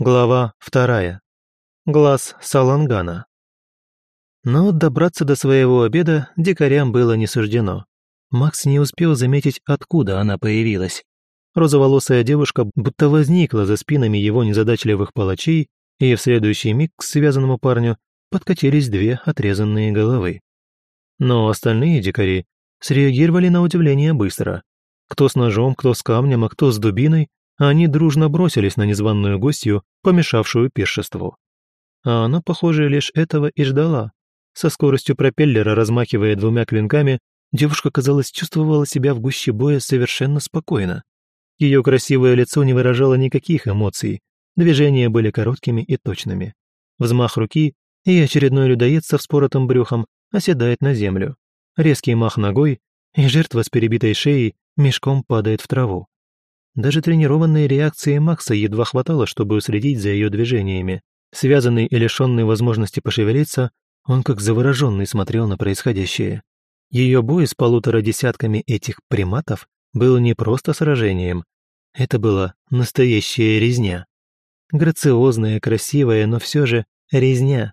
Глава вторая. Глаз Салангана. Но добраться до своего обеда дикарям было не суждено. Макс не успел заметить, откуда она появилась. Розоволосая девушка будто возникла за спинами его незадачливых палачей, и в следующий миг к связанному парню подкатились две отрезанные головы. Но остальные дикари среагировали на удивление быстро. Кто с ножом, кто с камнем, а кто с дубиной, они дружно бросились на незваную гостью, помешавшую пиршеству. А она, похоже, лишь этого и ждала. Со скоростью пропеллера, размахивая двумя клинками, девушка, казалось, чувствовала себя в гуще боя совершенно спокойно. Ее красивое лицо не выражало никаких эмоций, движения были короткими и точными. Взмах руки, и очередной людоед со вспоротым брюхом оседает на землю. Резкий мах ногой, и жертва с перебитой шеей мешком падает в траву. Даже тренированной реакции Макса едва хватало, чтобы уследить за ее движениями. Связанный и лишенный возможности пошевелиться, он как завороженный смотрел на происходящее. Ее бой с полутора десятками этих приматов был не просто сражением, это была настоящая резня. Грациозная, красивая, но все же резня.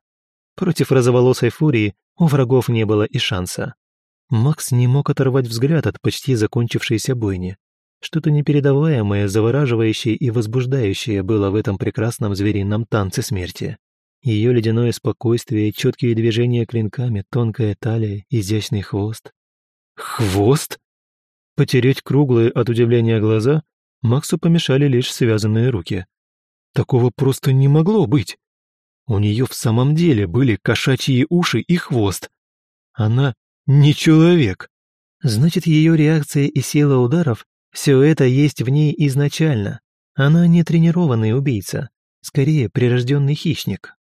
Против розоволосой фурии у врагов не было и шанса. Макс не мог оторвать взгляд от почти закончившейся бойни. Что-то непередаваемое, завораживающее и возбуждающее было в этом прекрасном зверином танце смерти. Ее ледяное спокойствие, четкие движения клинками, тонкая талия, изящный хвост. Хвост? Потереть круглые от удивления глаза Максу помешали лишь связанные руки. Такого просто не могло быть. У нее в самом деле были кошачьи уши и хвост. Она не человек. Значит, ее реакция и сила ударов все это есть в ней изначально. Она не тренированный убийца, скорее прирожденный хищник.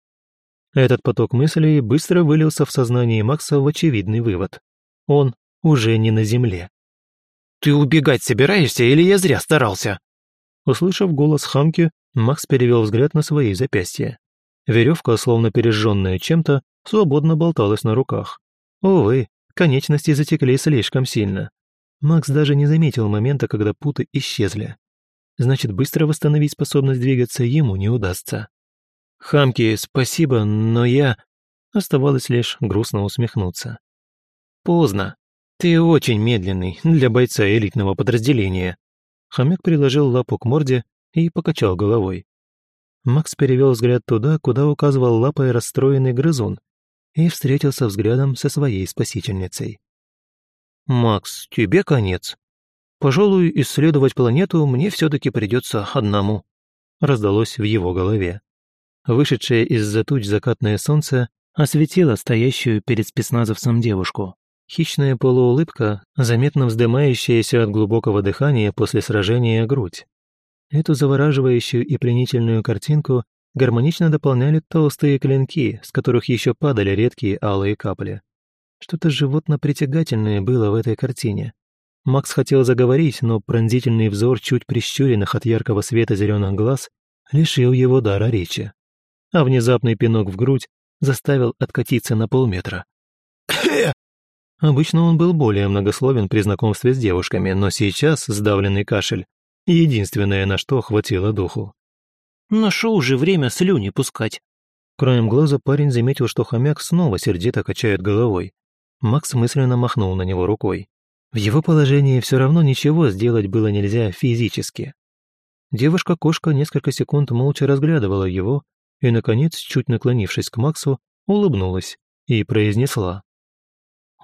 Этот поток мыслей быстро вылился в сознание Макса в очевидный вывод. Он уже не на земле. «Ты убегать собираешься или я зря старался?» Услышав голос хамки, Макс перевел взгляд на свои запястья. Веревка, словно пережженная чем-то, свободно болталась на руках. Увы, конечности затекли слишком сильно. Макс даже не заметил момента, когда путы исчезли. Значит, быстро восстановить способность двигаться ему не удастся. «Хамки, спасибо, но я...» Оставалось лишь грустно усмехнуться. «Поздно. Ты очень медленный для бойца элитного подразделения». Хомяк приложил лапу к морде и покачал головой. Макс перевел взгляд туда, куда указывал лапой расстроенный грызун, и встретился взглядом со своей спасительницей. «Макс, тебе конец. Пожалуй, исследовать планету мне все-таки придется одному», раздалось в его голове. Вышедшее из-за туч закатное солнце осветило стоящую перед спецназовцем девушку. Хищная полуулыбка, заметно вздымающаяся от глубокого дыхания после сражения грудь. Эту завораживающую и пленительную картинку гармонично дополняли толстые клинки, с которых еще падали редкие алые капли. Что-то животно-притягательное было в этой картине. Макс хотел заговорить, но пронзительный взор чуть прищуренных от яркого света зеленых глаз лишил его дара речи. А внезапный пинок в грудь заставил откатиться на полметра. Обычно он был более многословен при знакомстве с девушками, но сейчас сдавленный кашель — единственное, на что хватило духу. «Нашел уже время слюни пускать». Краем глаза парень заметил, что хомяк снова сердито качает головой. Макс мысленно махнул на него рукой. В его положении все равно ничего сделать было нельзя физически. Девушка-кошка несколько секунд молча разглядывала его и, наконец, чуть наклонившись к Максу, улыбнулась и произнесла.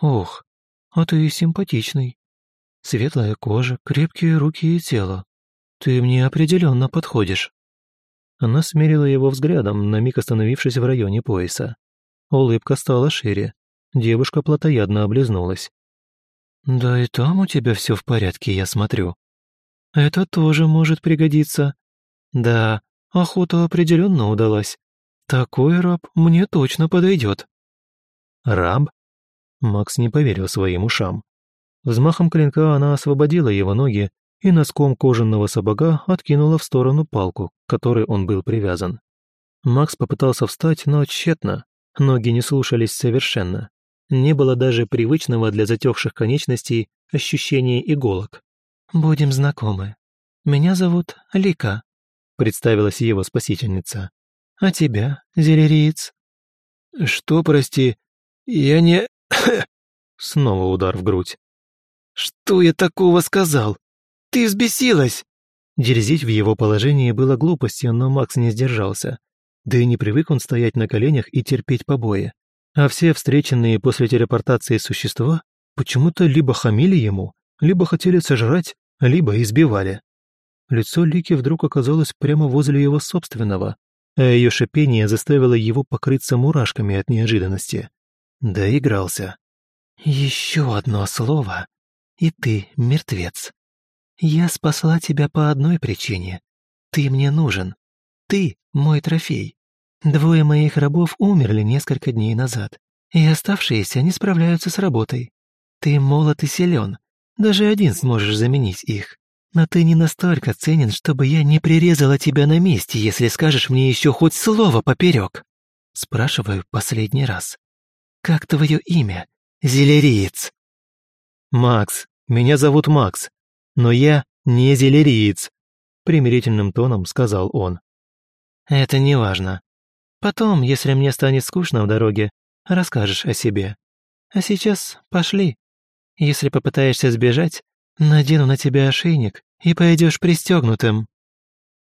«Ох, а ты симпатичный. Светлая кожа, крепкие руки и тело. Ты мне определенно подходишь». Она смерила его взглядом, на миг остановившись в районе пояса. Улыбка стала шире, Девушка плотоядно облизнулась. «Да и там у тебя все в порядке, я смотрю. Это тоже может пригодиться. Да, охота определенно удалась. Такой раб мне точно подойдет». «Раб?» Макс не поверил своим ушам. Взмахом клинка она освободила его ноги и носком кожаного сапога откинула в сторону палку, к которой он был привязан. Макс попытался встать, но тщетно. Ноги не слушались совершенно. Не было даже привычного для затекших конечностей ощущения иголок. «Будем знакомы. Меня зовут Лика. представилась его спасительница. «А тебя, зелериец?» «Что, прости? Я не...» Снова удар в грудь. «Что я такого сказал? Ты взбесилась!» Дерзить в его положении было глупостью, но Макс не сдержался. Да и не привык он стоять на коленях и терпеть побои. А все встреченные после телепортации существа почему-то либо хамили ему, либо хотели сожрать, либо избивали. Лицо Лики вдруг оказалось прямо возле его собственного, а ее шипение заставило его покрыться мурашками от неожиданности. Доигрался. «Еще одно слово, и ты мертвец. Я спасла тебя по одной причине. Ты мне нужен. Ты мой трофей. Двое моих рабов умерли несколько дней назад, и оставшиеся не справляются с работой. Ты молод и силен, даже один сможешь заменить их. Но ты не настолько ценен, чтобы я не прирезала тебя на месте, если скажешь мне еще хоть слово поперек. Спрашиваю последний раз. Как твое имя, зелериец? Макс, меня зовут Макс, но я не зелериец, примирительным тоном сказал он. Это не важно. Потом, если мне станет скучно в дороге, расскажешь о себе. А сейчас пошли. Если попытаешься сбежать, надену на тебя ошейник и пойдешь пристегнутым».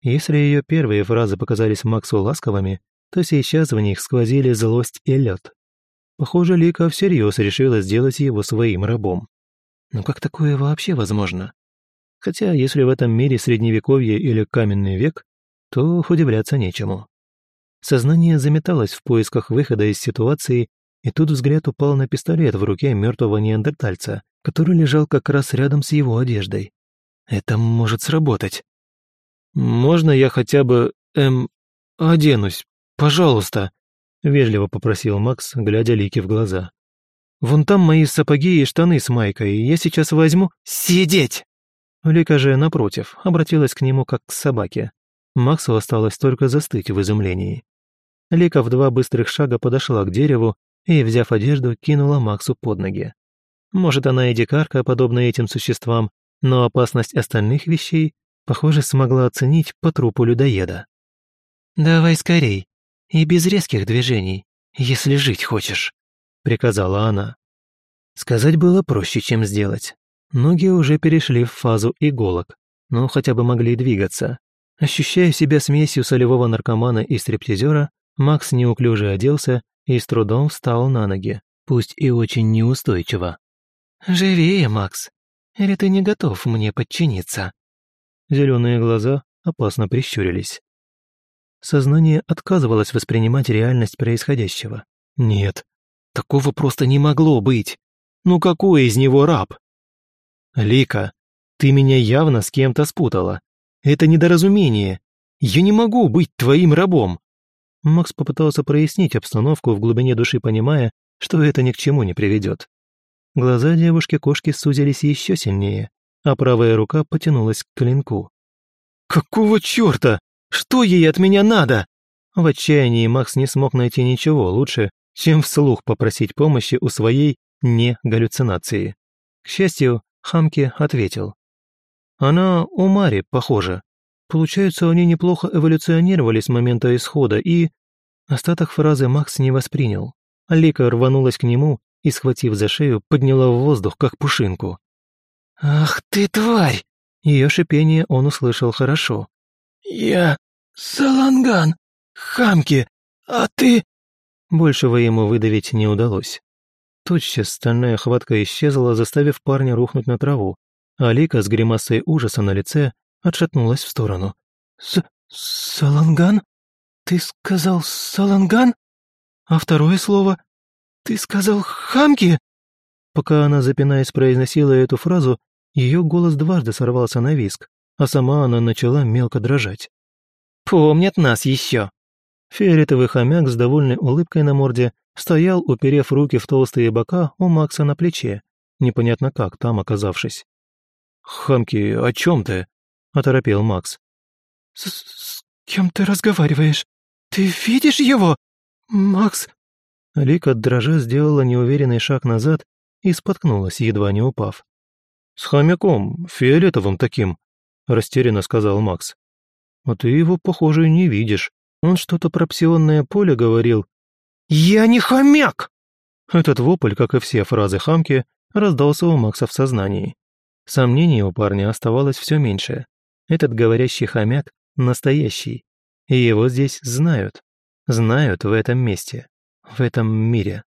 Если ее первые фразы показались Максу ласковыми, то сейчас в них сквозили злость и лед. Похоже, Лика всерьез решила сделать его своим рабом. Но как такое вообще возможно? Хотя, если в этом мире средневековье или каменный век, то удивляться нечему. Сознание заметалось в поисках выхода из ситуации и тут взгляд упал на пистолет в руке мертвого неандертальца, который лежал как раз рядом с его одеждой. Это может сработать. «Можно я хотя бы, эм, оденусь, пожалуйста?» — вежливо попросил Макс, глядя Лики в глаза. «Вон там мои сапоги и штаны с майкой, я сейчас возьму...» «Сидеть!» Лика же, напротив, обратилась к нему как к собаке. Максу осталось только застыть в изумлении. Лика в два быстрых шага подошла к дереву и, взяв одежду, кинула Максу под ноги. Может, она и дикарка, подобная этим существам, но опасность остальных вещей, похоже, смогла оценить по трупу людоеда. «Давай скорей, и без резких движений, если жить хочешь», — приказала она. Сказать было проще, чем сделать. Ноги уже перешли в фазу иголок, но хотя бы могли двигаться. Ощущая себя смесью солевого наркомана и стриптизера, Макс неуклюже оделся и с трудом встал на ноги, пусть и очень неустойчиво. «Живее, Макс, или ты не готов мне подчиниться?» Зеленые глаза опасно прищурились. Сознание отказывалось воспринимать реальность происходящего. Нет, такого просто не могло быть. Ну какой из него раб? Лика, ты меня явно с кем-то спутала. Это недоразумение. Я не могу быть твоим рабом. Макс попытался прояснить обстановку в глубине души, понимая, что это ни к чему не приведет. Глаза девушки-кошки сузились еще сильнее, а правая рука потянулась к клинку. «Какого черта? Что ей от меня надо?» В отчаянии Макс не смог найти ничего лучше, чем вслух попросить помощи у своей не-галлюцинации. К счастью, Хамки ответил. «Она у Мари похожа. Получается, они неплохо эволюционировали с момента исхода и... Остаток фразы Макс не воспринял. Лика рванулась к нему и, схватив за шею, подняла в воздух, как пушинку. «Ах ты, тварь!» Ее шипение он услышал хорошо. «Я... Саланган! Хамки! А ты...» Большего ему выдавить не удалось. Тотчас стальная хватка исчезла, заставив парня рухнуть на траву, а Лика с гримасой ужаса на лице отшатнулась в сторону. «С... Саланган? Ты сказал Саланган? А второе слово? Ты сказал Хамки?» Пока она, запинаясь, произносила эту фразу, ее голос дважды сорвался на виск, а сама она начала мелко дрожать. «Помнят нас еще!» Фиолетовый хомяк с довольной улыбкой на морде стоял, уперев руки в толстые бока у Макса на плече, непонятно как там оказавшись. «Хамки, о чем ты?» — оторопел Макс. «С, «С кем ты разговариваешь? Ты видишь его? Макс...» Лика дрожа сделала неуверенный шаг назад и споткнулась, едва не упав. «С хомяком, фиолетовым таким», — растерянно сказал Макс. А ты его, похоже, не видишь. Он что-то про псионное поле говорил. «Я не хомяк!» Этот вопль, как и все фразы хамки, раздался у Макса в сознании. Сомнений у парня оставалось все меньше. Этот говорящий хомяк настоящий. И его здесь знают. Знают в этом месте. В этом мире.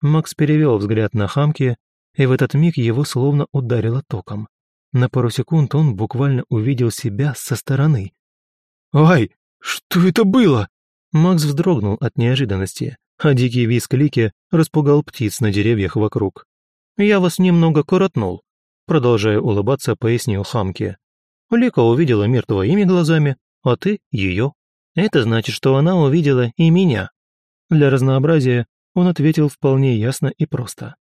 Макс перевел взгляд на хамки, и в этот миг его словно ударило током. На пару секунд он буквально увидел себя со стороны. «Ай, что это было?» Макс вздрогнул от неожиданности, а дикий визг Лики распугал птиц на деревьях вокруг. «Я вас немного коротнул», продолжая улыбаться, пояснил Хамке. Лика увидела мир твоими глазами, а ты — ее. Это значит, что она увидела и меня. Для разнообразия он ответил вполне ясно и просто.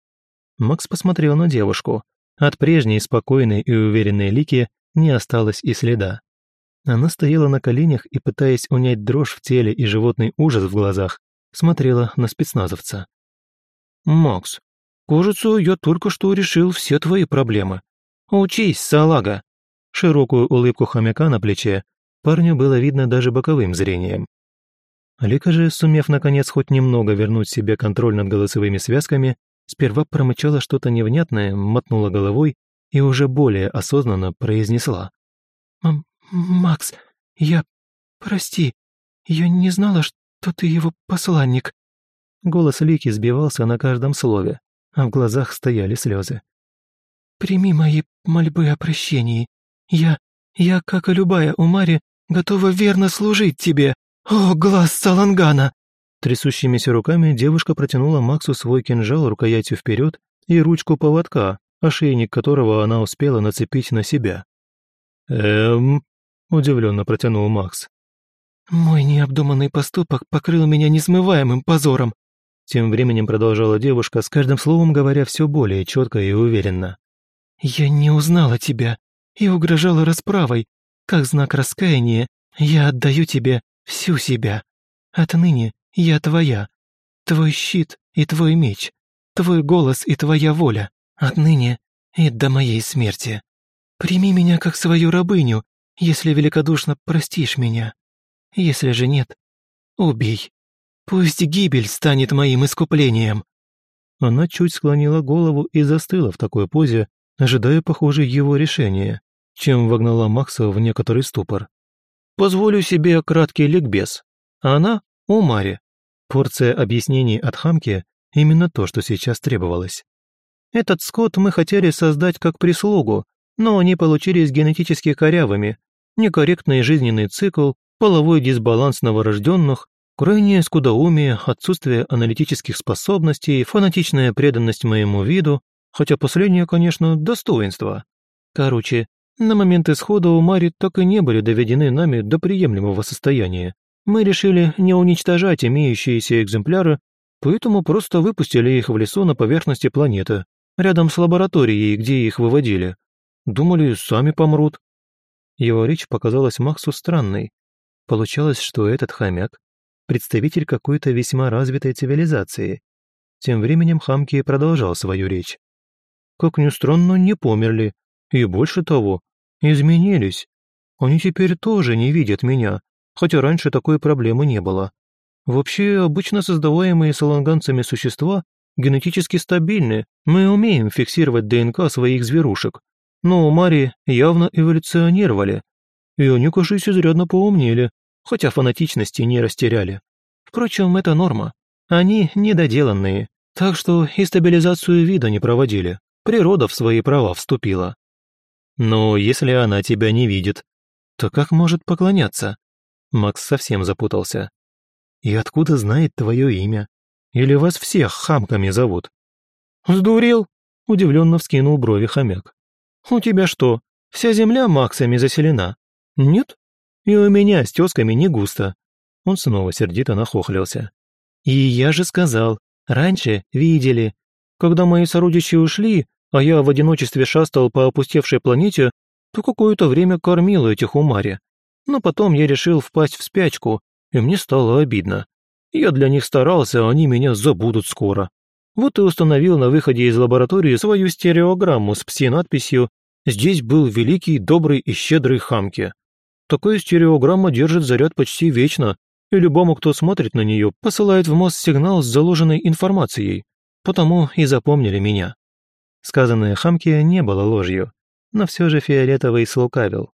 Макс посмотрел на девушку. От прежней спокойной и уверенной Лики не осталось и следа. Она стояла на коленях и, пытаясь унять дрожь в теле и животный ужас в глазах, смотрела на спецназовца. «Макс, кажется, я только что решил все твои проблемы. Учись, салага!» Широкую улыбку хомяка на плече парню было видно даже боковым зрением. Лика же, сумев наконец хоть немного вернуть себе контроль над голосовыми связками, сперва промычала что-то невнятное, мотнула головой и уже более осознанно произнесла. «Макс, я... прости, я не знала, что ты его посланник». Голос Лики сбивался на каждом слове, а в глазах стояли слезы. «Прими мои мольбы о прощении. Я... я, как и любая Умари, готова верно служить тебе. О, глаз Салангана!» Трясущимися руками девушка протянула Максу свой кинжал рукоятью вперед и ручку поводка, ошейник которого она успела нацепить на себя. «Эм...» – удивленно протянул Макс. «Мой необдуманный поступок покрыл меня несмываемым позором», тем временем продолжала девушка, с каждым словом говоря все более четко и уверенно. «Я не узнала тебя и угрожала расправой. Как знак раскаяния, я отдаю тебе всю себя. Отныне я твоя. Твой щит и твой меч. Твой голос и твоя воля. Отныне и до моей смерти. Прими меня как свою рабыню, если великодушно простишь меня. Если же нет, убей. Пусть гибель станет моим искуплением». Она чуть склонила голову и застыла в такой позе, ожидая, похоже, его решения, чем вогнала Макса в некоторый ступор. «Позволю себе краткий ликбез. Она — Умари». Порция объяснений от Хамки — именно то, что сейчас требовалось. «Этот скот мы хотели создать как прислугу, но они получились генетически корявыми, некорректный жизненный цикл, половой дисбаланс новорожденных, крайнее скудоумие, отсутствие аналитических способностей, фанатичная преданность моему виду, хотя последнее, конечно, достоинство. Короче, на момент исхода у Мари так и не были доведены нами до приемлемого состояния. Мы решили не уничтожать имеющиеся экземпляры, поэтому просто выпустили их в лесу на поверхности планеты, рядом с лабораторией, где их выводили. Думали, сами помрут. Его речь показалась Максу странной. Получалось, что этот хомяк – представитель какой-то весьма развитой цивилизации. Тем временем Хамки продолжал свою речь. Как ни странно, не померли, и больше того, изменились. Они теперь тоже не видят меня, хотя раньше такой проблемы не было. Вообще, обычно создаваемые саланганцами существа генетически стабильны, мы умеем фиксировать ДНК своих зверушек. Но Мари явно эволюционировали, и они, кажется, изрядно поумнели, хотя фанатичности не растеряли. Впрочем, это норма. Они недоделанные, так что и стабилизацию вида не проводили. Природа в свои права вступила. Но если она тебя не видит, то как может поклоняться? Макс совсем запутался. И откуда знает твое имя? Или вас всех хамками зовут? Сдурел? Удивленно вскинул брови хомяк. У тебя что, вся земля максами заселена? Нет? И у меня с тёзками не густо. Он снова сердито нахохлился. И я же сказал, раньше видели. Когда мои сородичи ушли, а я в одиночестве шастал по опустевшей планете, то какое-то время кормил этих умари. Но потом я решил впасть в спячку, и мне стало обидно. Я для них старался, а они меня забудут скоро. Вот и установил на выходе из лаборатории свою стереограмму с пси-надписью «Здесь был великий, добрый и щедрый Хамки». Такая стереограмма держит заряд почти вечно, и любому, кто смотрит на нее, посылает в мозг сигнал с заложенной информацией. Потому и запомнили меня». Сказанное Хамке не было ложью, но все же Фиолетовый слукавил.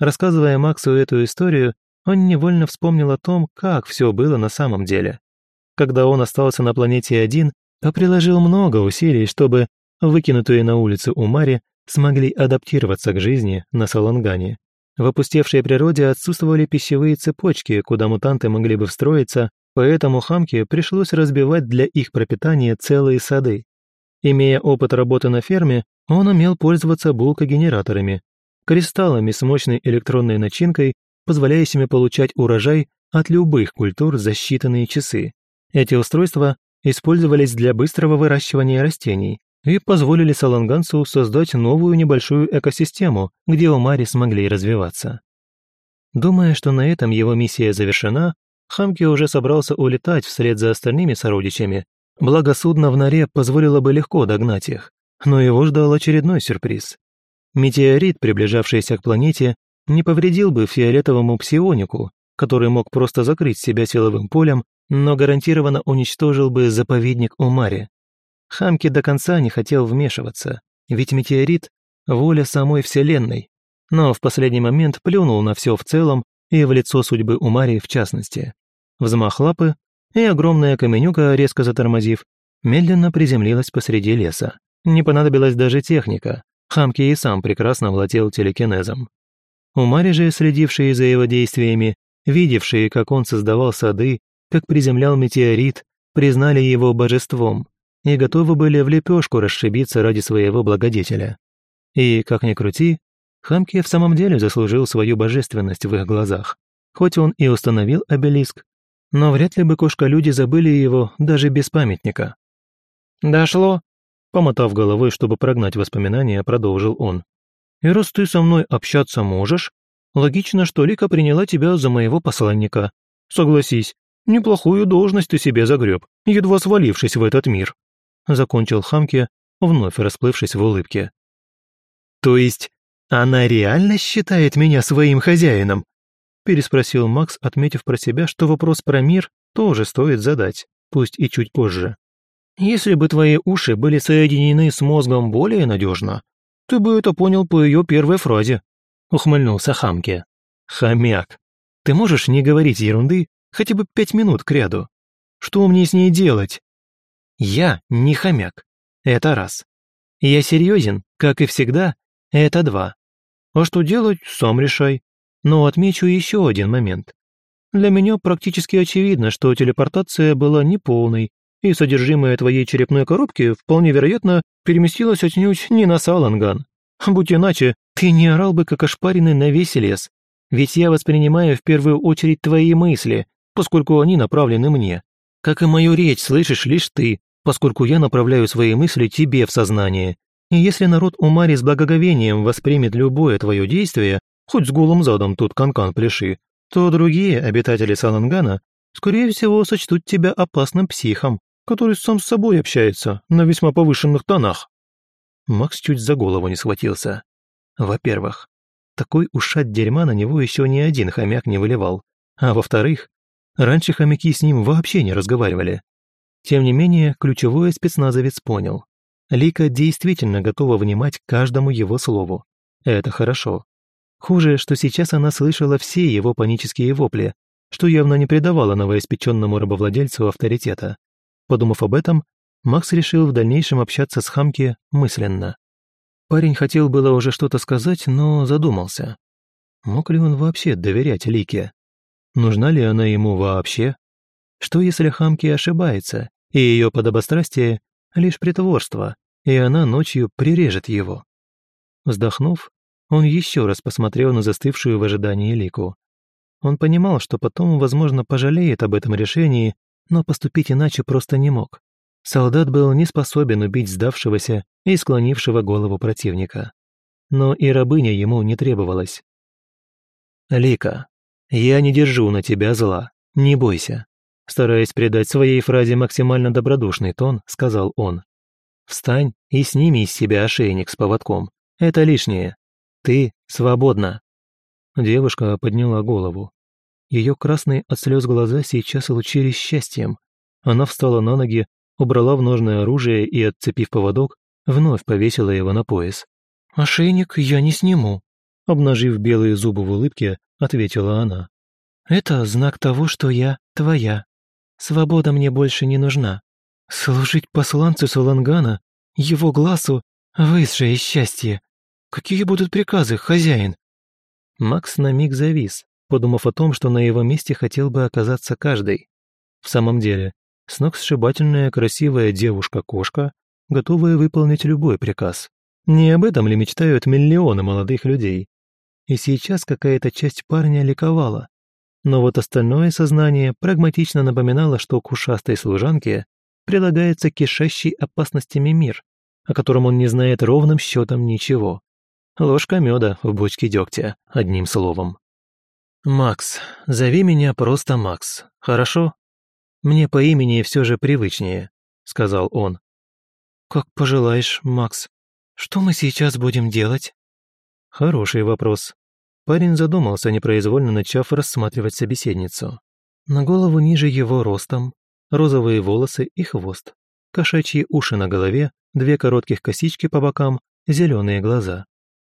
Рассказывая Максу эту историю, он невольно вспомнил о том, как все было на самом деле. Когда он остался на планете один, то приложил много усилий, чтобы выкинутые на улицу Умари смогли адаптироваться к жизни на Салангане. В опустевшей природе отсутствовали пищевые цепочки, куда мутанты могли бы встроиться, поэтому Хамке пришлось разбивать для их пропитания целые сады. Имея опыт работы на ферме, он умел пользоваться булкогенераторами, кристаллами с мощной электронной начинкой, позволяющими получать урожай от любых культур за считанные часы. Эти устройства использовались для быстрого выращивания растений, и позволили Салангансу создать новую небольшую экосистему, где омари смогли развиваться. Думая, что на этом его миссия завершена, Хамки уже собрался улетать вслед за остальными сородичами, благо судно в норе позволило бы легко догнать их, но его ждал очередной сюрприз. Метеорит, приближавшийся к планете, не повредил бы фиолетовому псионику, который мог просто закрыть себя силовым полем, но гарантированно уничтожил бы заповедник Умари, Хамки до конца не хотел вмешиваться, ведь метеорит — воля самой Вселенной, но в последний момент плюнул на все в целом и в лицо судьбы Умари в частности. Взмах лапы, и огромная каменюка, резко затормозив, медленно приземлилась посреди леса. Не понадобилась даже техника, Хамки и сам прекрасно владел телекинезом. Умари же, следившие за его действиями, видевшие, как он создавал сады, как приземлял метеорит, признали его божеством, и готовы были в лепешку расшибиться ради своего благодетеля. И, как ни крути, Хамки в самом деле заслужил свою божественность в их глазах. Хоть он и установил обелиск, но вряд ли бы кошка-люди забыли его даже без памятника. «Дошло?» Помотав головой, чтобы прогнать воспоминания, продолжил он. «И раз ты со мной общаться можешь, логично, что Лика приняла тебя за моего посланника. Согласись, неплохую должность ты себе загреб, едва свалившись в этот мир» закончил Хамке, вновь расплывшись в улыбке. «То есть она реально считает меня своим хозяином?» Переспросил Макс, отметив про себя, что вопрос про мир тоже стоит задать, пусть и чуть позже. «Если бы твои уши были соединены с мозгом более надежно, ты бы это понял по ее первой фразе», ухмыльнулся Хамке. «Хомяк, ты можешь не говорить ерунды хотя бы пять минут кряду? Что мне с ней делать?» Я не хомяк. Это раз. Я серьезен, как и всегда, это два. А что делать, сам решай. Но отмечу еще один момент. Для меня практически очевидно, что телепортация была неполной, и содержимое твоей черепной коробки, вполне вероятно, переместилось отнюдь не на Саланган. Будь иначе, ты не орал бы, как ошпаренный на весь лес. Ведь я воспринимаю в первую очередь твои мысли, поскольку они направлены мне. Как и мою речь слышишь лишь ты, поскольку я направляю свои мысли тебе в сознание. И если народ Умари с благоговением воспримет любое твое действие, хоть с голым задом тут канкан -кан пляши, то другие обитатели Салангана, скорее всего, сочтут тебя опасным психом, который сам с собой общается на весьма повышенных тонах». Макс чуть за голову не схватился. Во-первых, такой ушат дерьма на него еще ни один хомяк не выливал. А во-вторых, раньше хомяки с ним вообще не разговаривали. Тем не менее, ключевой спецназовец понял. Лика действительно готова внимать каждому его слову. Это хорошо. Хуже, что сейчас она слышала все его панические вопли, что явно не придавало новоиспеченному рабовладельцу авторитета. Подумав об этом, Макс решил в дальнейшем общаться с Хамки мысленно. Парень хотел было уже что-то сказать, но задумался. Мог ли он вообще доверять Лике? Нужна ли она ему вообще? Что если Хамки ошибается, и ее подобострастие — лишь притворство, и она ночью прирежет его. Вздохнув, он еще раз посмотрел на застывшую в ожидании Лику. Он понимал, что потом, возможно, пожалеет об этом решении, но поступить иначе просто не мог. Солдат был не способен убить сдавшегося и склонившего голову противника. Но и рабыня ему не требовалась. «Лика, я не держу на тебя зла, не бойся. Стараясь придать своей фразе максимально добродушный тон, сказал он. «Встань и сними из себя ошейник с поводком. Это лишнее. Ты свободна». Девушка подняла голову. Ее красные от слез глаза сейчас лучились счастьем. Она встала на ноги, убрала в ножное оружие и, отцепив поводок, вновь повесила его на пояс. «Ошейник я не сниму», — обнажив белые зубы в улыбке, ответила она. «Это знак того, что я твоя. Свобода мне больше не нужна. Служить посланцу Салангана, его глазу, высшее счастье. Какие будут приказы, хозяин?» Макс на миг завис, подумав о том, что на его месте хотел бы оказаться каждый. В самом деле, сногсшибательная красивая девушка-кошка, готовая выполнить любой приказ. Не об этом ли мечтают миллионы молодых людей? И сейчас какая-то часть парня ликовала. Но вот остальное сознание прагматично напоминало, что к ушастой служанке прилагается кишащий опасностями мир, о котором он не знает ровным счетом ничего. Ложка меда в бочке дегтя, одним словом. «Макс, зови меня просто Макс, хорошо? Мне по имени все же привычнее», — сказал он. «Как пожелаешь, Макс. Что мы сейчас будем делать?» Хороший вопрос. Парень задумался, непроизвольно начав рассматривать собеседницу. На голову ниже его ростом, розовые волосы и хвост, кошачьи уши на голове, две коротких косички по бокам, зеленые глаза.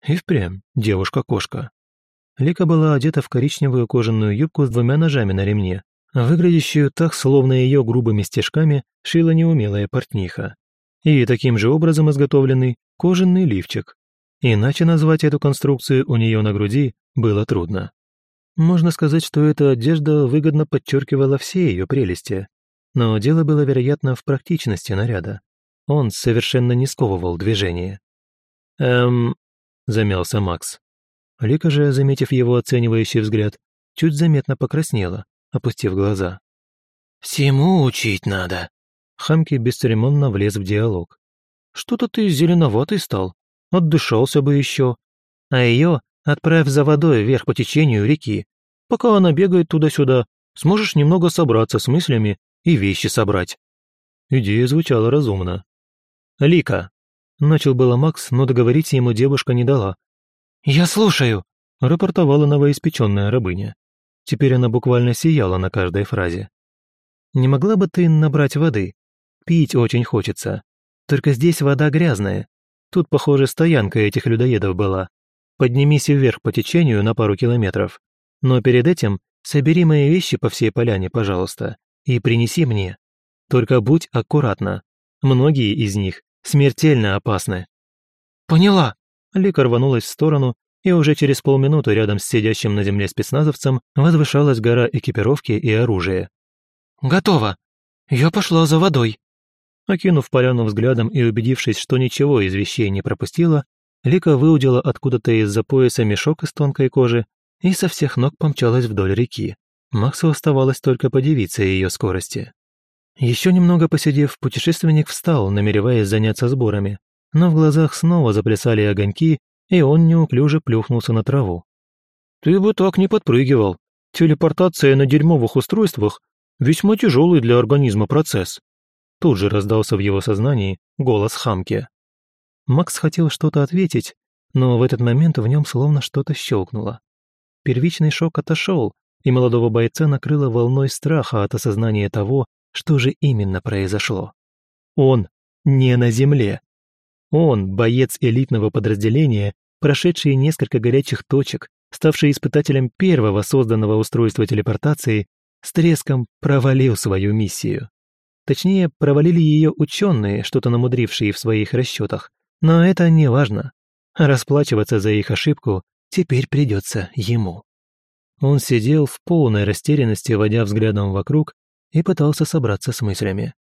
И впрямь девушка-кошка. Лика была одета в коричневую кожаную юбку с двумя ножами на ремне, выглядящую так, словно ее грубыми стежками шила неумелая портниха. И таким же образом изготовленный кожаный лифчик. Иначе назвать эту конструкцию у нее на груди было трудно. Можно сказать, что эта одежда выгодно подчеркивала все ее прелести. Но дело было, вероятно, в практичности наряда. Он совершенно не сковывал движение. «Эм, замялся Макс. Лика же, заметив его оценивающий взгляд, чуть заметно покраснела, опустив глаза. «Всему учить надо». Хамки бесцеремонно влез в диалог. «Что-то ты зеленоватый стал. Отдышался бы еще. А ее отправь за водой вверх по течению реки. Пока она бегает туда-сюда, сможешь немного собраться с мыслями и вещи собрать». Идея звучала разумно. «Лика, Начал было Макс, но договорить ему девушка не дала. «Я слушаю», — рапортовала новоиспеченная рабыня. Теперь она буквально сияла на каждой фразе. «Не могла бы ты набрать воды? Пить очень хочется. Только здесь вода грязная. Тут, похоже, стоянка этих людоедов была. Поднимись вверх по течению на пару километров. Но перед этим собери мои вещи по всей поляне, пожалуйста, и принеси мне. Только будь аккуратна. Многие из них смертельно опасны». «Поняла!» Лика рванулась в сторону, и уже через полминуты рядом с сидящим на земле спецназовцем возвышалась гора экипировки и оружия. «Готово! Я пошла за водой!» Окинув поляну взглядом и убедившись, что ничего из вещей не пропустила, Лика выудила откуда-то из-за пояса мешок из тонкой кожи и со всех ног помчалась вдоль реки. Максу оставалось только подивиться ее скорости. Еще немного посидев, путешественник встал, намереваясь заняться сборами, но в глазах снова заплясали огоньки, и он неуклюже плюхнулся на траву. «Ты бы так не подпрыгивал. Телепортация на дерьмовых устройствах – весьма тяжелый для организма процесс». Тут же раздался в его сознании голос Хамки. Макс хотел что-то ответить, но в этот момент в нем словно что-то щелкнуло. Первичный шок отошел, и молодого бойца накрыло волной страха от осознания того, что же именно произошло? Он не на земле. Он, боец элитного подразделения, прошедший несколько горячих точек, ставший испытателем первого созданного устройства телепортации, с треском провалил свою миссию. Точнее, провалили ее ученые, что-то намудрившие в своих расчетах. Но это не важно. Расплачиваться за их ошибку теперь придется ему. Он сидел в полной растерянности, водя взглядом вокруг и пытался собраться с мыслями.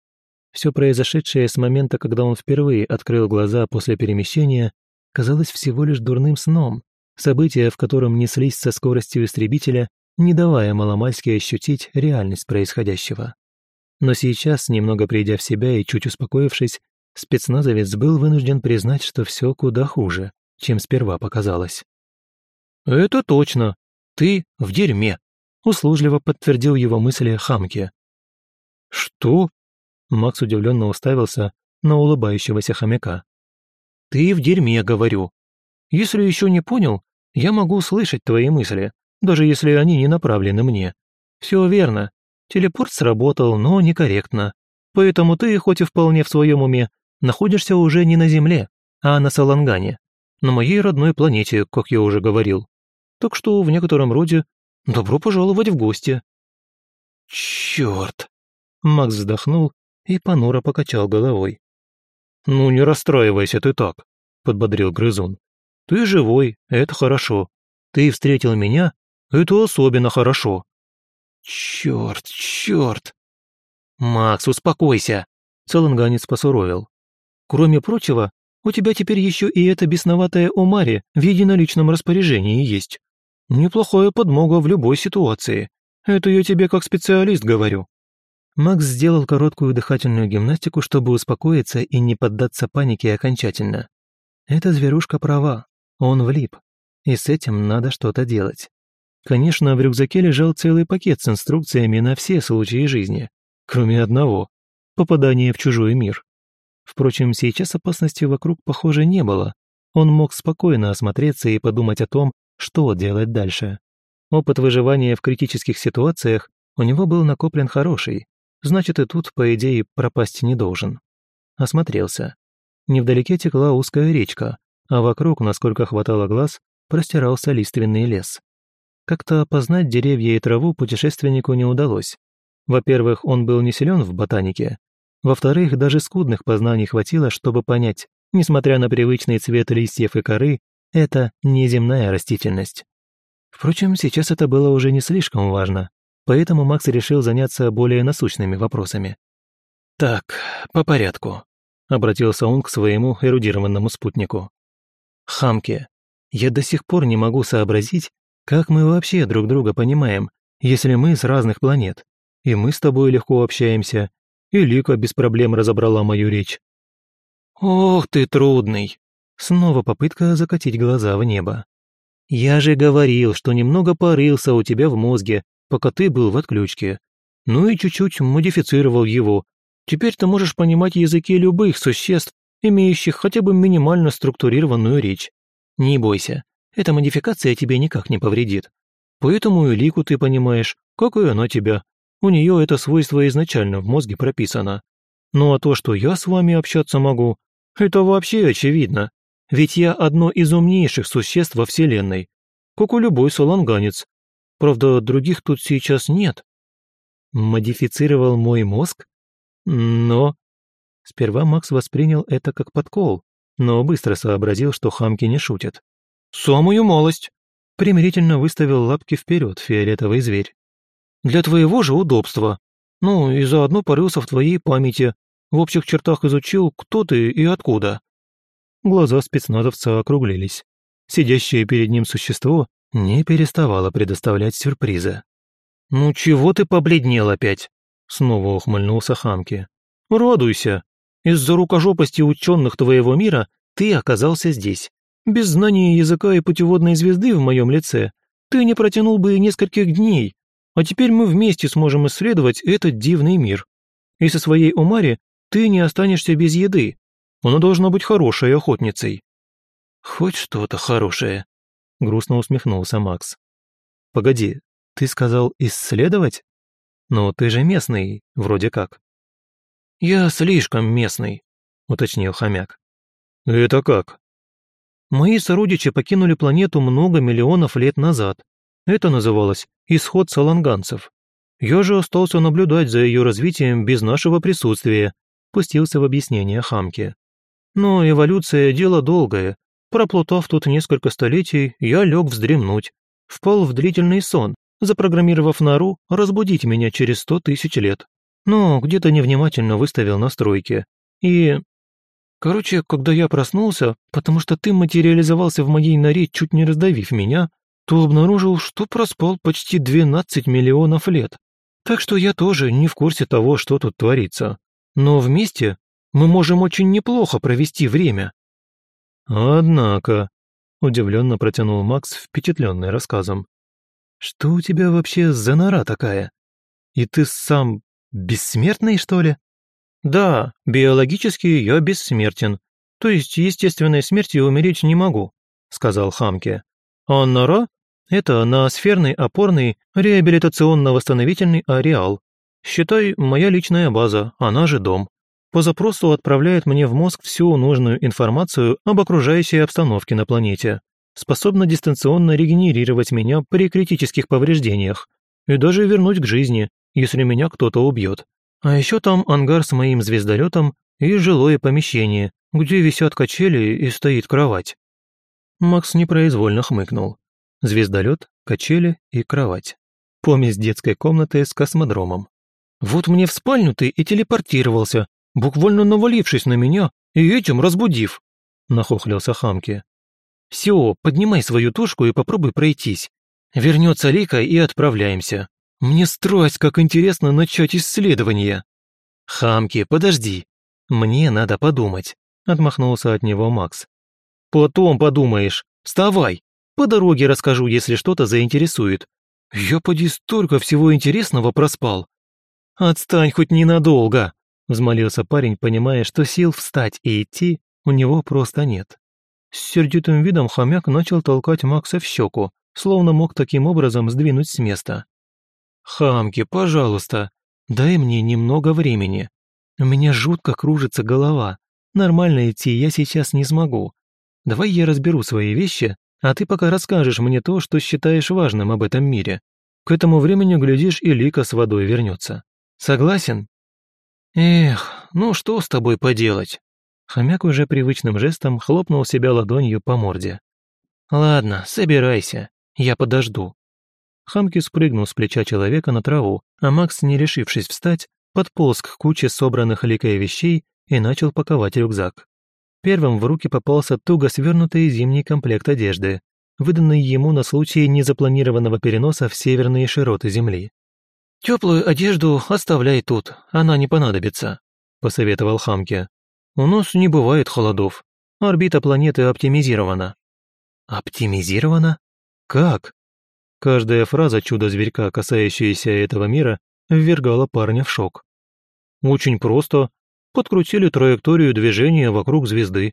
Все произошедшее с момента, когда он впервые открыл глаза после перемещения, казалось всего лишь дурным сном, события, в котором неслись со скоростью истребителя, не давая маломальски ощутить реальность происходящего. Но сейчас, немного придя в себя и чуть успокоившись, спецназовец был вынужден признать, что все куда хуже, чем сперва показалось. «Это точно. Ты в дерьме», — услужливо подтвердил его мысли Хамки. «Что?» Макс удивленно уставился на улыбающегося хомяка. «Ты в дерьме, говорю. Если еще не понял, Я могу слышать твои мысли, даже если они не направлены мне. Все верно. Телепорт сработал, но некорректно. Поэтому ты, хоть и вполне в своем уме, находишься уже не на Земле, а на Салангане, на моей родной планете, как я уже говорил. Так что в некотором роде добро пожаловать в гости». «Черт!» Макс вздохнул и понуро покачал головой. «Ну не расстраивайся ты так», — подбодрил грызун. «Ты живой, это хорошо. Ты встретил меня, это особенно хорошо». «Черт, черт!» «Макс, успокойся!» — Целанганец посуровил. «Кроме прочего, у тебя теперь еще и эта бесноватая Омари в единоличном распоряжении есть. Неплохая подмога в любой ситуации. Это я тебе как специалист говорю». Макс сделал короткую дыхательную гимнастику, чтобы успокоиться и не поддаться панике окончательно. Эта зверушка права, он влип, и с этим надо что-то делать. Конечно, в рюкзаке лежал целый пакет с инструкциями на все случаи жизни, кроме одного – попадания в чужой мир. Впрочем, сейчас опасности вокруг, похоже, не было. Он мог спокойно осмотреться и подумать о том, что делать дальше. Опыт выживания в критических ситуациях у него был накоплен хороший, значит и тут, по идее, пропасть не должен. Осмотрелся. Невдалеке текла узкая речка, а вокруг, насколько хватало глаз, простирался лиственный лес. Как-то опознать деревья и траву путешественнику не удалось. Во-первых, он был не силен в ботанике. Во-вторых, даже скудных познаний хватило, чтобы понять, несмотря на привычный цвет листьев и коры, это неземная растительность. Впрочем, сейчас это было уже не слишком важно. Поэтому Макс решил заняться более насущными вопросами. «Так, по порядку», — обратился он к своему эрудированному спутнику. «Хамки, я до сих пор не могу сообразить, как мы вообще друг друга понимаем, если мы с разных планет, и мы с тобой легко общаемся, и Лика без проблем разобрала мою речь». «Ох ты трудный!» Снова попытка закатить глаза в небо. «Я же говорил, что немного порылся у тебя в мозге, пока ты был в отключке. Ну и чуть-чуть модифицировал его. Теперь ты можешь понимать языки любых существ, имеющих хотя бы минимально структурированную речь. Не бойся, эта модификация тебе никак не повредит. Поэтому и лику ты понимаешь, как и она тебя. У нее это свойство изначально в мозге прописано. Ну а то, что я с вами общаться могу, это вообще очевидно. Ведь я одно из умнейших существ во Вселенной, как у любой саланганец, Правда, других тут сейчас нет. Модифицировал мой мозг? Но... Сперва Макс воспринял это как подкол, но быстро сообразил, что хамки не шутят. «Самую малость!» Примирительно выставил лапки вперед фиолетовый зверь. «Для твоего же удобства. Ну, и заодно порылся в твоей памяти, в общих чертах изучил, кто ты и откуда». Глаза спецназовца округлились. Сидящее перед ним существо не переставала предоставлять сюрпризы. «Ну чего ты побледнел опять?» Снова ухмыльнулся Хамки. «Радуйся. Из-за рукожопости ученых твоего мира ты оказался здесь. Без знания языка и путеводной звезды в моем лице ты не протянул бы и нескольких дней, а теперь мы вместе сможем исследовать этот дивный мир. И со своей Умари ты не останешься без еды. Она должна быть хорошей охотницей». «Хоть что-то хорошее», грустно усмехнулся Макс. «Погоди, ты сказал исследовать? Но ты же местный, вроде как». «Я слишком местный», — уточнил хомяк. «Это как?» «Мои сородичи покинули планету много миллионов лет назад. Это называлось «исход саланганцев». Я же остался наблюдать за ее развитием без нашего присутствия», — пустился в объяснение хамки. «Но эволюция – дело долгое, Проплутав тут несколько столетий, я лег вздремнуть. Впал в длительный сон, запрограммировав нору разбудить меня через сто тысяч лет. Но где-то невнимательно выставил настройки. И... Короче, когда я проснулся, потому что ты материализовался в моей норе, чуть не раздавив меня, то обнаружил, что проспал почти 12 миллионов лет. Так что я тоже не в курсе того, что тут творится. Но вместе мы можем очень неплохо провести время. «Однако», — удивленно протянул Макс, впечатленный рассказом. «Что у тебя вообще за нора такая? И ты сам бессмертный, что ли?» «Да, биологически я бессмертен. То есть естественной смертью умереть не могу», — сказал Хамке. А нора – это ноосферный опорный реабилитационно-восстановительный ареал. Считай, моя личная база, она же дом. По запросу отправляет мне в мозг всю нужную информацию об окружающей обстановке на планете. Способна дистанционно регенерировать меня при критических повреждениях и даже вернуть к жизни, если меня кто-то убьет. А еще там ангар с моим звездолетом и жилое помещение, где висят качели и стоит кровать. Макс непроизвольно хмыкнул. Звездолет, качели и кровать. Помесь детской комнаты с космодромом. Вот мне в спальню ты и телепортировался, буквально навалившись на меня и этим разбудив», — нахохлился Хамки. «Все, поднимай свою тушку и попробуй пройтись. Вернется Лика и отправляемся. Мне страсть, как интересно начать исследование». «Хамки, подожди. Мне надо подумать», — отмахнулся от него Макс. «Потом подумаешь. Вставай. По дороге расскажу, если что-то заинтересует. Я поди столько всего интересного проспал». «Отстань хоть ненадолго», Взмолился парень, понимая, что сил встать и идти у него просто нет. С сердитым видом хомяк начал толкать Макса в щеку, словно мог таким образом сдвинуть с места. «Хамки, пожалуйста, дай мне немного времени. У меня жутко кружится голова. Нормально идти я сейчас не смогу. Давай я разберу свои вещи, а ты пока расскажешь мне то, что считаешь важным об этом мире. К этому времени, глядишь, и Лика с водой вернется. Согласен?» «Эх, ну что с тобой поделать?» Хомяк уже привычным жестом хлопнул себя ладонью по морде. «Ладно, собирайся, я подожду». Хамки спрыгнул с плеча человека на траву, а Макс, не решившись встать, подполз к куче собранных ликой вещей и начал паковать рюкзак. Первым в руки попался туго свернутый зимний комплект одежды, выданный ему на случай незапланированного переноса в северные широты Земли. «Теплую одежду оставляй тут, она не понадобится», – посоветовал Хамке. «У нас не бывает холодов. Орбита планеты оптимизирована». «Оптимизирована? Как?» Каждая фраза чудо-зверька, касающаяся этого мира, ввергала парня в шок. «Очень просто. Подкрутили траекторию движения вокруг звезды.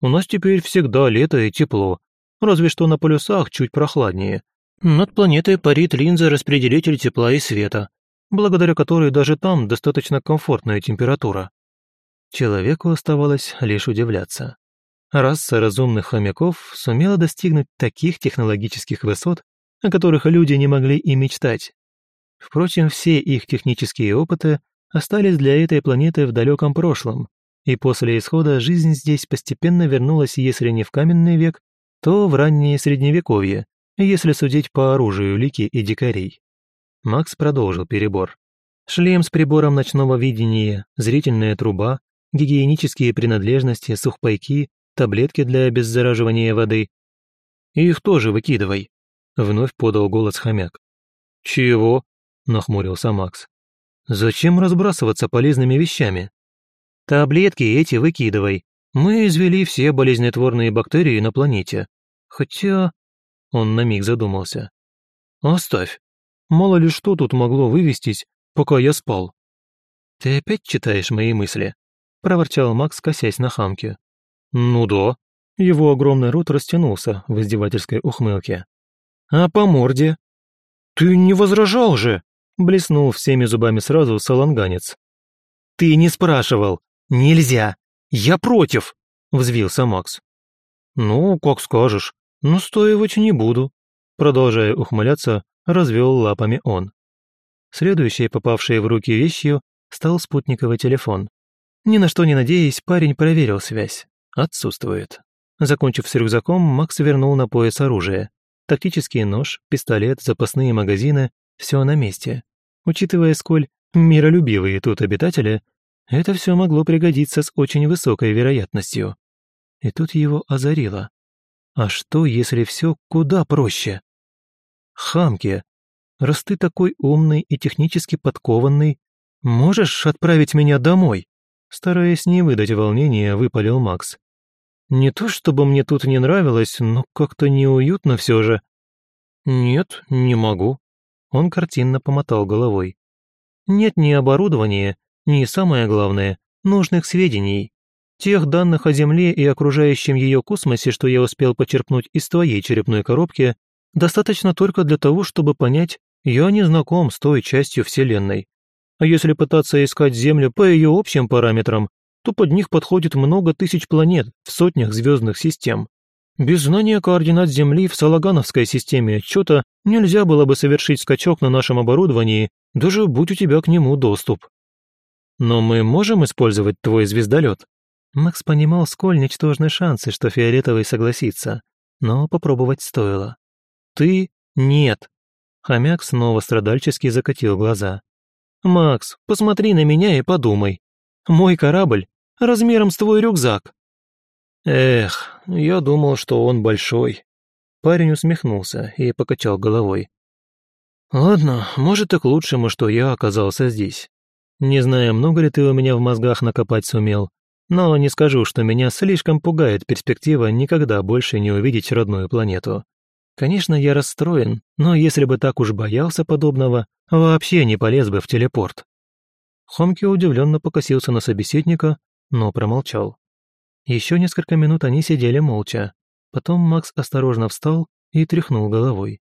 У нас теперь всегда лето и тепло, разве что на полюсах чуть прохладнее, над планетой парит линза-распределитель тепла и света, благодаря которой даже там достаточно комфортная температура. Человеку оставалось лишь удивляться. Раса разумных хомяков сумела достигнуть таких технологических высот, о которых люди не могли и мечтать. Впрочем, все их технические опыты остались для этой планеты в далеком прошлом, и после исхода жизнь здесь постепенно вернулась, если не в каменный век, то в раннее средневековье, если судить по оружию Лики и дикарей. Макс продолжил перебор. Шлем с прибором ночного видения, зрительная труба, гигиенические принадлежности, сухпайки, таблетки для обеззараживания воды. «Их тоже выкидывай», — вновь подал голос хомяк. «Чего?» — нахмурился Макс. «Зачем разбрасываться полезными вещами?» «Таблетки эти выкидывай. Мы извели все болезнетворные бактерии на планете. Хотя...» Он на миг задумался. «Оставь. Мало ли что тут могло вывестись, пока я спал». «Ты опять читаешь мои мысли?» – проворчал Макс, косясь на хамке. «Ну да». Его огромный рот растянулся в издевательской ухмылке. «А по морде?» «Ты не возражал же!» – блеснул всеми зубами сразу саланганец. «Ты не спрашивал! Нельзя! Я против!» – взвился Макс. «Ну, как скажешь. «Настаивать не буду», — продолжая ухмыляться, развел лапами он. Следующей попавшей в руки вещью стал спутниковый телефон. Ни на что не надеясь, парень проверил связь. Отсутствует. Закончив с рюкзаком, Макс вернул на пояс оружие. Тактический нож, пистолет, запасные магазины — все на месте. Учитывая, сколь миролюбивые тут обитатели, это все могло пригодиться с очень высокой вероятностью. И тут его озарило. А что, если все куда проще? Хамки, раз ты такой умный и технически подкованный, можешь отправить меня домой? Стараясь не выдать волнения, выпалил Макс. Не то чтобы мне тут не нравилось, но как-то неуютно все же. Нет, не могу. Он картинно помотал головой. Нет ни оборудования, ни, самое главное, нужных сведений. Тех данных о Земле и окружающем ее космосе, что я успел почерпнуть из твоей черепной коробки, достаточно только для того, чтобы понять, я не знаком с той частью Вселенной. А если пытаться искать Землю по ее общим параметрам, то под них подходит много тысяч планет в сотнях звездных систем. Без знания координат Земли в Салагановской системе отчета нельзя было бы совершить скачок на нашем оборудовании, даже будь у тебя к нему доступ. Но мы можем использовать твой звездолет? Макс понимал, сколь ничтожны шансы, что Фиолетовый согласится, но попробовать стоило. «Ты — нет!» Хомяк снова страдальчески закатил глаза. «Макс, посмотри на меня и подумай. Мой корабль размером с твой рюкзак». «Эх, я думал, что он большой». Парень усмехнулся и покачал головой. «Ладно, может и к лучшему, что я оказался здесь. Не знаю, много ли ты у меня в мозгах накопать сумел, но не скажу, что меня слишком пугает перспектива никогда больше не увидеть родную планету. Конечно, я расстроен, но если бы так уж боялся подобного, вообще не полез бы в телепорт. Хомки удивленно покосился на собеседника, но промолчал. Еще несколько минут они сидели молча. Потом Макс осторожно встал и тряхнул головой.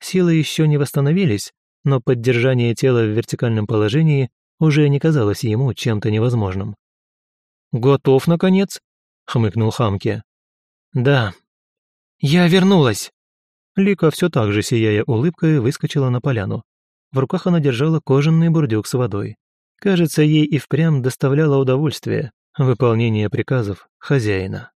Силы еще не восстановились, но поддержание тела в вертикальном положении уже не казалось ему чем-то невозможным. «Готов, наконец?» — хмыкнул Хамке. «Да». «Я вернулась!» Лика все так же, сияя улыбкой, выскочила на поляну. В руках она держала кожаный бурдюк с водой. Кажется, ей и впрямь доставляло удовольствие выполнение приказов хозяина.